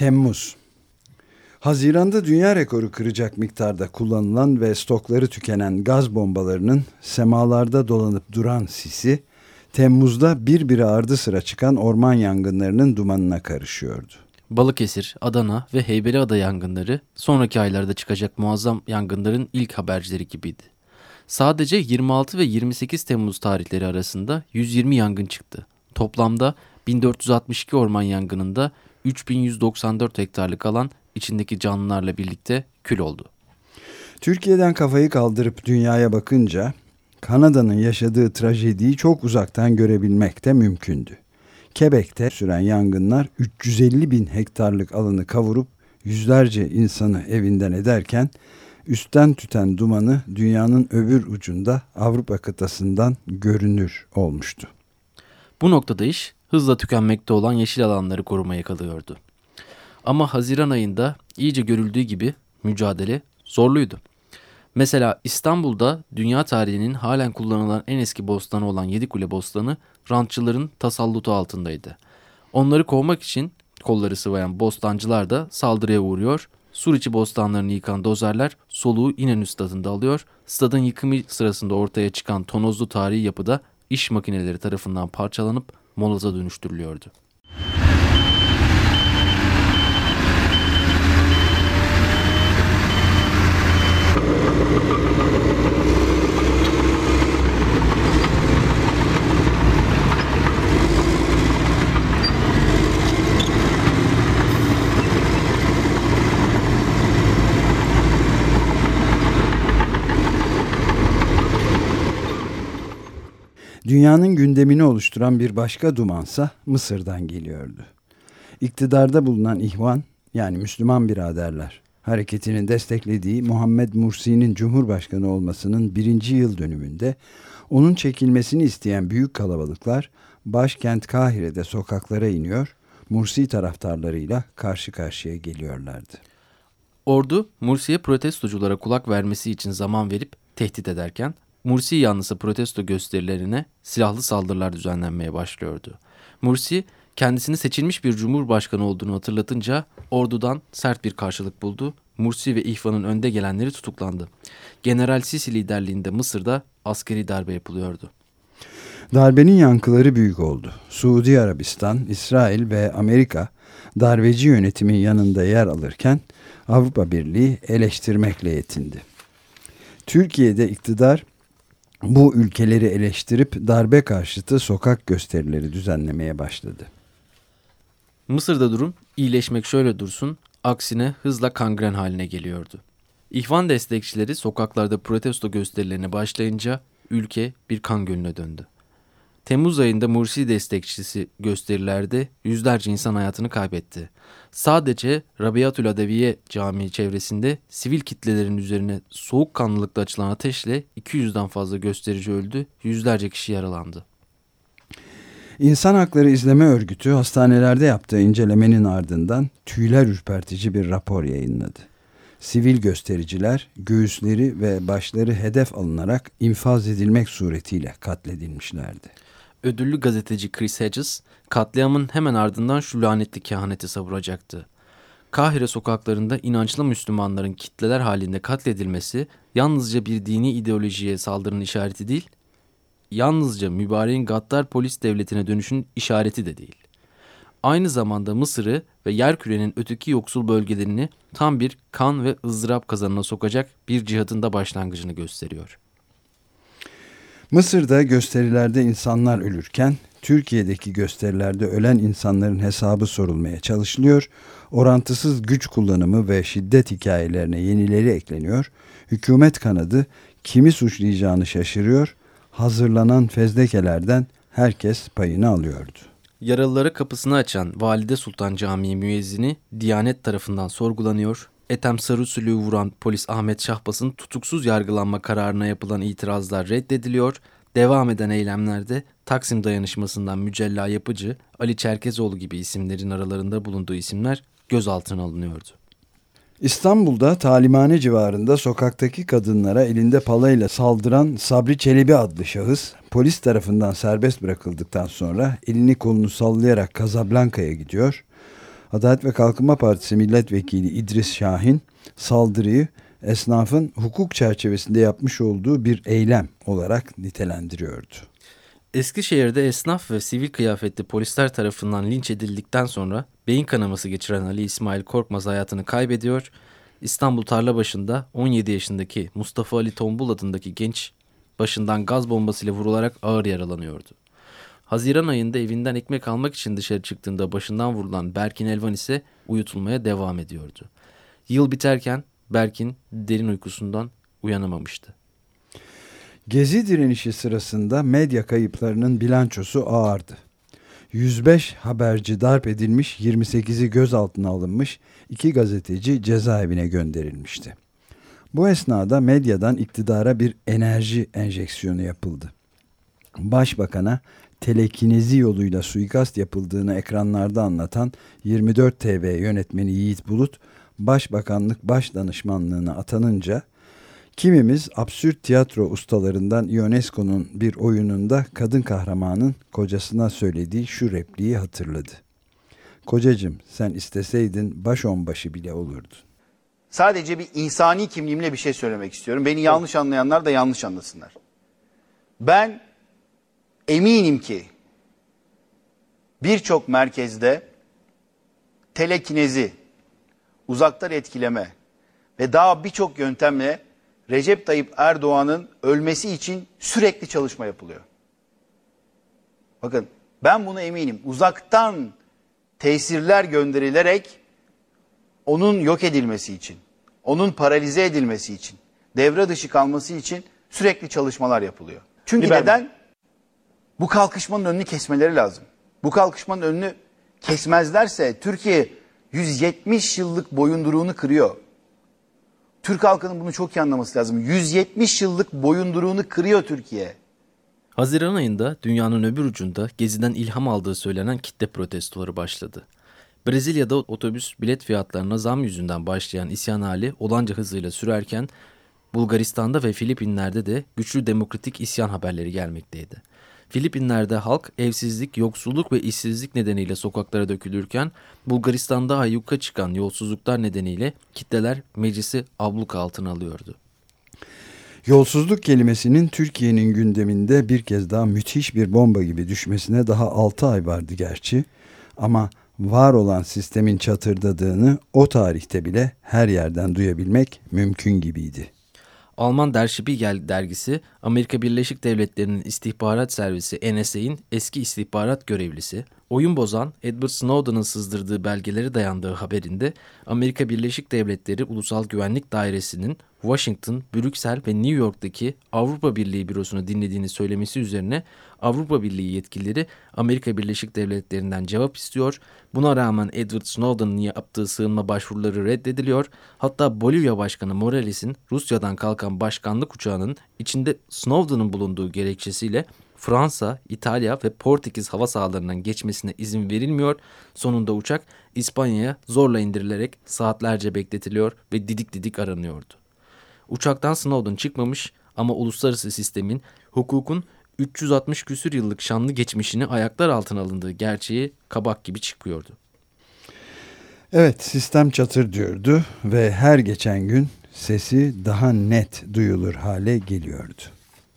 Temmuz Haziranda dünya rekoru kıracak miktarda kullanılan ve stokları tükenen gaz bombalarının semalarda dolanıp duran sisi, Temmuz'da bir bir ardı sıra çıkan orman yangınlarının dumanına karışıyordu. Balıkesir, Adana ve Heybeliada yangınları sonraki aylarda çıkacak muazzam yangınların ilk habercileri gibiydi. Sadece 26 ve 28 Temmuz tarihleri arasında 120 yangın çıktı. Toplamda 1462 orman yangınında 3194 hektarlık alan içindeki canlılarla birlikte kül oldu. Türkiye'den kafayı kaldırıp dünyaya bakınca Kanada'nın yaşadığı trajediyi çok uzaktan görebilmek de mümkündü. Quebec'te süren yangınlar 350 bin hektarlık alanı kavurup yüzlerce insanı evinden ederken üstten tüten dumanı dünyanın öbür ucunda Avrupa kıtasından görünür olmuştu. Bu noktada iş hızla tükenmekte olan yeşil alanları korumaya kalıyordu. Ama Haziran ayında iyice görüldüğü gibi mücadele zorluydu. Mesela İstanbul'da dünya tarihinin halen kullanılan en eski bostanı olan Yedikule Bostanı rantçıların tasallutu altındaydı. Onları kovmak için kolları sıvayan bostancılar da saldırıya uğruyor. Suriçi bostanlarını yıkan dozerler soluğu İnönü stadında alıyor. Stadın yıkımı sırasında ortaya çıkan tonozlu tarihi yapıda iş makineleri tarafından parçalanıp moloza dönüştürülüyordu. Dünyanın gündemini oluşturan bir başka dumansa Mısır'dan geliyordu. İktidarda bulunan İhvan yani Müslüman biraderler hareketinin desteklediği Muhammed Mursi'nin Cumhurbaşkanı olmasının birinci yıl dönümünde onun çekilmesini isteyen büyük kalabalıklar başkent Kahire'de sokaklara iniyor, Mursi taraftarlarıyla karşı karşıya geliyorlardı. Ordu Mursi'ye protestoculara kulak vermesi için zaman verip tehdit ederken Mursi yanlısı protesto gösterilerine silahlı saldırılar düzenlenmeye başlıyordu. Mursi kendisini seçilmiş bir cumhurbaşkanı olduğunu hatırlatınca ordudan sert bir karşılık buldu. Mursi ve İhvan'ın önde gelenleri tutuklandı. General Sisi liderliğinde Mısır'da askeri darbe yapılıyordu. Darbenin yankıları büyük oldu. Suudi Arabistan, İsrail ve Amerika darbeci yönetimin yanında yer alırken Avrupa Birliği eleştirmekle yetindi. Türkiye'de iktidar bu ülkeleri eleştirip darbe karşıtı sokak gösterileri düzenlemeye başladı. Mısır'da durum iyileşmek şöyle dursun, aksine hızla kangren haline geliyordu. İhvan destekçileri sokaklarda protesto gösterilerine başlayınca ülke bir kan gölüne döndü. Temmuz ayında Mursi destekçisi gösterilerde yüzlerce insan hayatını kaybetti. Sadece Rabiatül Adeviye Camii çevresinde sivil kitlelerin üzerine soğukkanlılıkla açılan ateşle 200'den fazla gösterici öldü, yüzlerce kişi yaralandı. İnsan Hakları İzleme Örgütü hastanelerde yaptığı incelemenin ardından tüyler ürpertici bir rapor yayınladı. Sivil göstericiler göğüsleri ve başları hedef alınarak infaz edilmek suretiyle katledilmişlerdi. Ödüllü gazeteci Chris Hedges, katliamın hemen ardından şu lanetli kehaneti savuracaktı. Kahire sokaklarında inançlı Müslümanların kitleler halinde katledilmesi yalnızca bir dini ideolojiye saldırının işareti değil, yalnızca mübareğin gaddar polis devletine dönüşün işareti de değil. Aynı zamanda Mısır'ı ve yerkürenin öteki yoksul bölgelerini tam bir kan ve ızdırap kazanına sokacak bir cihadın da başlangıcını gösteriyor. Mısır'da gösterilerde insanlar ölürken Türkiye'deki gösterilerde ölen insanların hesabı sorulmaya çalışılıyor. Orantısız güç kullanımı ve şiddet hikayelerine yenileri ekleniyor. Hükümet kanadı kimi suçlayacağını şaşırıyor hazırlanan fezlekelerden herkes payını alıyordu. Yaralılara kapısını açan Valide Sultan Camii müezzini Diyanet tarafından sorgulanıyor. Ethem Sarısülü'yü vuran polis Ahmet Şahbas'ın tutuksuz yargılanma kararına yapılan itirazlar reddediliyor. Devam eden eylemlerde Taksim dayanışmasından Mücella Yapıcı, Ali Çerkezoğlu gibi isimlerin aralarında bulunduğu isimler gözaltına alınıyordu. İstanbul'da Talimhane civarında sokaktaki kadınlara elinde palayla saldıran Sabri Çelebi adlı şahıs polis tarafından serbest bırakıldıktan sonra elini kolunu sallayarak Kazablanka'ya gidiyor. Adalet ve Kalkınma Partisi milletvekili İdris Şahin saldırıyı esnafın hukuk çerçevesinde yapmış olduğu bir eylem olarak nitelendiriyordu. Eskişehir'de esnaf ve sivil kıyafetli polisler tarafından linç edildikten sonra beyin kanaması geçiren Ali İsmail Korkmaz hayatını kaybediyor. İstanbul Tarlabaşı'nda 17 yaşındaki Mustafa Ali Tombul adındaki genç başından gaz bombasıyla vurularak ağır yaralanıyordu. Haziran ayında evinden ekmek almak için dışarı çıktığında başından vurulan Berkin Elvan ise uyutulmaya devam ediyordu. Yıl biterken Berkin derin uykusundan uyanamamıştı. Gezi direnişi sırasında medya kayıplarının bilançosu ağırdı. 105 haberci darp edilmiş, 28'i gözaltına alınmış, iki gazeteci cezaevine gönderilmişti. Bu esnada medyadan iktidara bir enerji enjeksiyonu yapıldı. Başbakana telekinezi yoluyla suikast yapıldığını ekranlarda anlatan 24 TV yönetmeni Yiğit Bulut, Başbakanlık Baş Danışmanlığına atanınca kimimiz absürt tiyatro ustalarından Ionesco'nun bir oyununda kadın kahramanın kocasına söylediği şu repliği hatırladı. Kocacım sen isteseydin baş onbaşı bile olurdun. Sadece bir insani kimliğimle bir şey söylemek istiyorum. Beni yanlış anlayanlar da yanlış anlasınlar. Ben eminim ki birçok merkezde telekinezi, uzaktan etkileme ve daha birçok yöntemle Recep Tayyip Erdoğan'ın ölmesi için sürekli çalışma yapılıyor. Bakın ben buna eminim. Uzaktan tesirler gönderilerek onun yok edilmesi için, onun paralize edilmesi için, devre dışı kalması için sürekli çalışmalar yapılıyor. Çünkü Liber neden? Bu kalkışmanın önünü kesmeleri lazım. Bu kalkışmanın önünü kesmezlerse Türkiye 170 yıllık boyunduruğunu kırıyor. Türk halkının bunu çok iyi anlaması lazım. 170 yıllık boyunduruğunu kırıyor Türkiye. Haziran ayında dünyanın öbür ucunda geziden ilham aldığı söylenen kitle protestoları başladı. Brezilya'da otobüs bilet fiyatlarına zam yüzünden başlayan isyan hali olanca hızıyla sürerken Bulgaristan'da ve Filipinler'de de güçlü demokratik isyan haberleri gelmekteydi. Filipinler'de halk evsizlik, yoksulluk ve işsizlik nedeniyle sokaklara dökülürken Bulgaristan'da ayyuka çıkan yolsuzluklar nedeniyle kitleler meclisi abluk altına alıyordu. Yolsuzluk kelimesinin Türkiye'nin gündeminde bir kez daha müthiş bir bomba gibi düşmesine daha 6 ay vardı gerçi. Ama var olan sistemin çatırdadığını o tarihte bile her yerden duyabilmek mümkün gibiydi. Alman Der Spiegel dergisi Amerika Birleşik Devletleri'nin istihbarat servisi NSA'in eski istihbarat görevlisi, oyun bozan Edward Snowden'ın sızdırdığı belgeleri dayandığı haberinde Amerika Birleşik Devletleri Ulusal Güvenlik Dairesi'nin Washington, Brüksel ve New York'taki Avrupa Birliği bürosunu dinlediğini söylemesi üzerine Avrupa Birliği yetkilileri Amerika Birleşik Devletleri'nden cevap istiyor. Buna rağmen Edward Snowden'ın yaptığı sığınma başvuruları reddediliyor. Hatta Bolivya Başkanı Morales'in Rusya'dan kalkan başkanlık uçağının içinde Snowden'ın bulunduğu gerekçesiyle Fransa, İtalya ve Portekiz hava sahalarından geçmesine izin verilmiyor. Sonunda uçak İspanya'ya zorla indirilerek saatlerce bekletiliyor ve didik didik aranıyordu. Uçaktan Snowden çıkmamış ama uluslararası sistemin hukukun 360 küsür yıllık şanlı geçmişini ayaklar altına alındığı gerçeği kabak gibi çıkıyordu. Evet sistem çatır diyordu ve her geçen gün sesi daha net duyulur hale geliyordu.